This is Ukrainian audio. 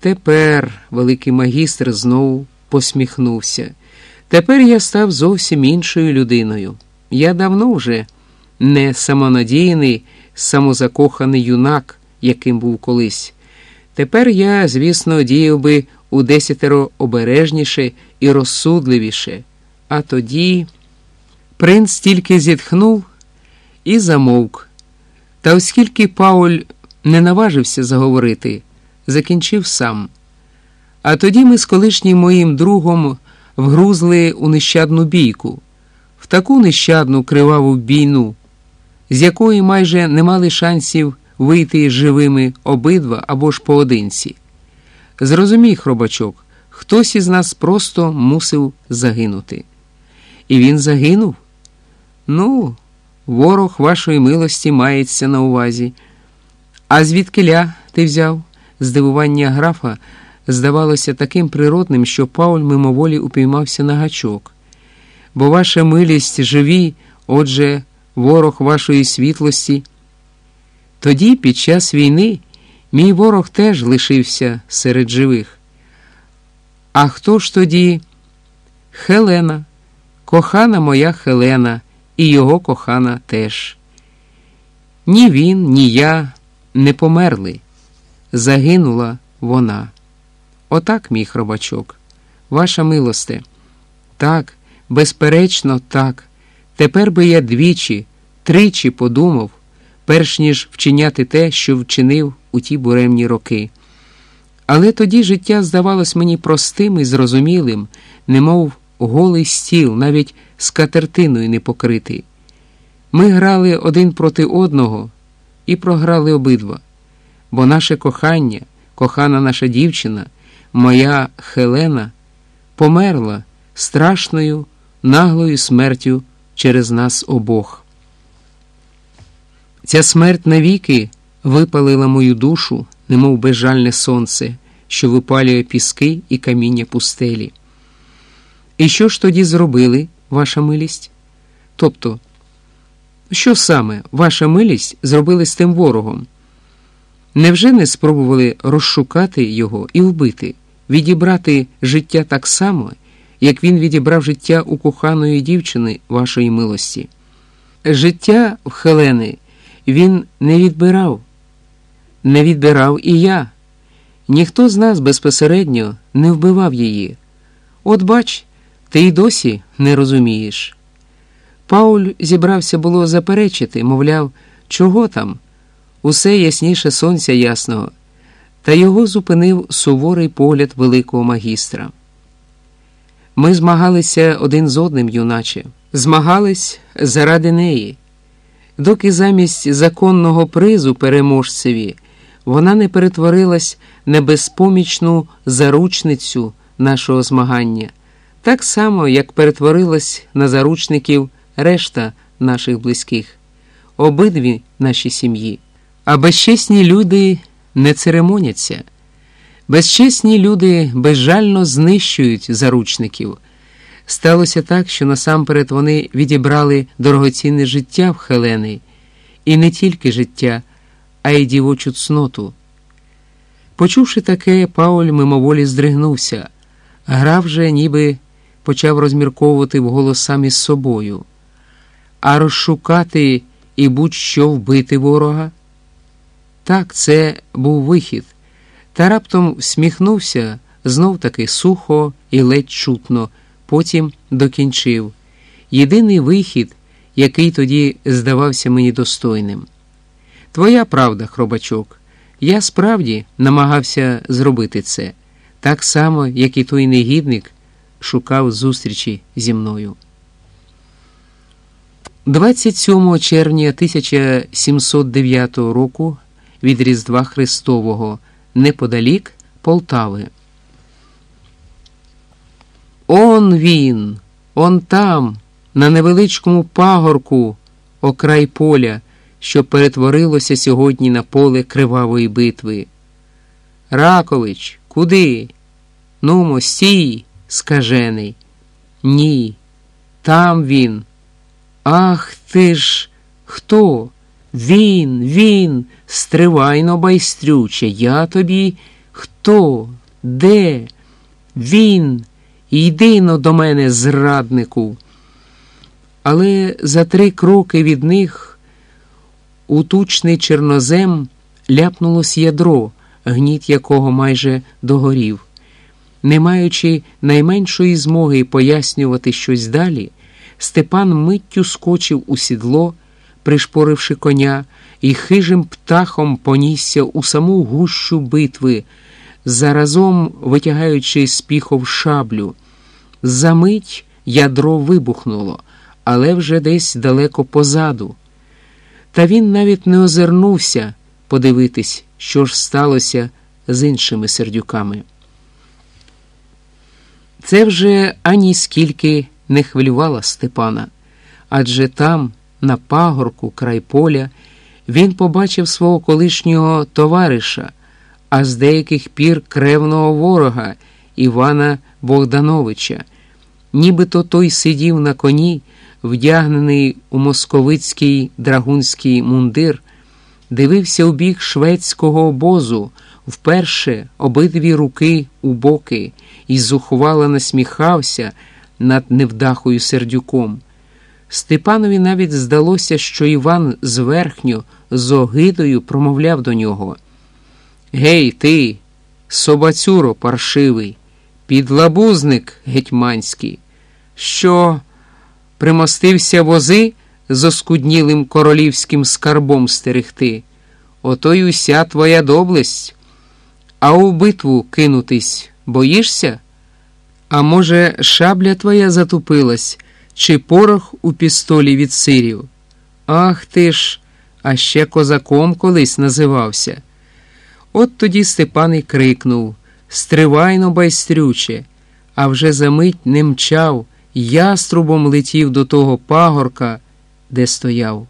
Тепер великий магістр знову посміхнувся. Тепер я став зовсім іншою людиною. Я давно вже не самонадійний, самозакоханий юнак, яким був колись. Тепер я, звісно, діяв би у десятеро обережніше і розсудливіше. А тоді принц тільки зітхнув і замовк. Та оскільки Пауль не наважився заговорити, закінчив сам. А тоді ми з колишнім моїм другом вгрузли у нещадну бійку, в таку нещадну криваву бійну, з якої майже не мали шансів вийти живими обидва або ж поодинці. Зрозумій, хробачок, хтось із нас просто мусив загинути. І він загинув? Ну, ворог вашої милості мається на увазі. А звідкиля ти взяв? Здивування графа здавалося таким природним, що Пауль мимоволі упіймався на гачок. Бо ваша милість живі, отже, ворог вашої світлості. Тоді, під час війни, мій ворог теж лишився серед живих. А хто ж тоді? Хелена, кохана моя Хелена, і його кохана теж. Ні він, ні я не померли. Загинула вона. Отак, мій хробачок, ваша милосте. Так, безперечно, так. Тепер би я двічі, тричі подумав, перш ніж вчиняти те, що вчинив у ті буремні роки. Але тоді життя здавалось мені простим і зрозумілим, немов голий стіл, навіть з катертиною не покритий. Ми грали один проти одного і програли обидва, бо наше кохання, кохана наша дівчина, моя Хелена, померла страшною, наглою смертю через нас обох. Ця смерть навіки випалила мою душу, немов безжальне сонце, що випалює піски і каміння пустелі. І що ж тоді зробили, ваша милість? Тобто, що саме ваша милість зробили з тим ворогом? Невже не спробували розшукати його і вбити, відібрати життя так само, як він відібрав життя у коханої дівчини вашої милості? Життя в Хелени він не відбирав, не відбирав і я. Ніхто з нас безпосередньо не вбивав її. От бач, ти й досі не розумієш. Пауль зібрався було заперечити, мовляв, чого там? Усе ясніше сонця ясного, та його зупинив суворий погляд великого магістра. Ми змагалися один з одним, юначе, змагались заради неї, доки замість законного призу переможцеві вона не перетворилась на безпомічну заручницю нашого змагання, так само, як перетворилась на заручників решта наших близьких, обидві наші сім'ї. А безчесні люди не церемоняться. Безчесні люди безжально знищують заручників. Сталося так, що насамперед вони відібрали дорогоцінне життя в Хелени, і не тільки життя, а й дівочу цноту. Почувши таке, Пауль мимоволі здригнувся, грав же, ніби почав розмірковувати вголос сам із собою, а розшукати і будь-що вбити ворога. Так, це був вихід, та раптом всміхнувся знов таки сухо і ледь чутно, потім докінчив. Єдиний вихід, який тоді здавався мені достойним. Твоя правда, хробачок, я справді намагався зробити це, так само, як і той негідник шукав зустрічі зі мною. 27 червня 1709 року від Різдва Христового неподалік Полтави. Он він, он там, на невеличкому пагорку, окрай поля, що перетворилося сьогодні на поле кривавої битви. Ракович, куди? Нумо, стій, скажений. Ні, там він. Ах ти ж, хто? Він, він, стривайно байстрюче, я тобі Хто? Де? Він? Йди но до мене, зраднику. Але за три кроки від них у тучний чорнозем ляпнулось ядро, гніт якого майже догорів. Не маючи найменшої змоги пояснювати щось далі, Степан миттю скочив у сідло, пришпоривши коня, і хижим птахом понісся у саму гущу битви, заразом витягаючи з піхов шаблю. Замить ядро вибухнуло, але вже десь далеко позаду. Та він навіть не озирнувся подивитись, що ж сталося з іншими сердюками. Це вже ані скільки не хвилювало Степана, адже там, на пагорку, край поля, він побачив свого колишнього товариша, а з деяких пір кревного ворога Івана Богдановича. Нібито той сидів на коні, вдягнений у московицький драгунський мундир, дивився у бік шведського обозу, вперше обидві руки у боки, і зухвало насміхався над невдахою сердюком. Степанові навіть здалося, що Іван зверхньо з огидою промовляв до нього. Гей, ти, собацюро паршивий, підлабузник гетьманський, що примостився вози з оскуднілим королівським скарбом стерегти. Ото й уся твоя доблесть. А у битву кинутись боїшся? А може, шабля твоя затупилась, чи порох у пістолі від сирів? Ах ти ж, а ще козаком колись називався. От тоді Степан і крикнув Стривайно, байстрюче, а вже за мить не мчав, яструбом летів до того пагорка, де стояв.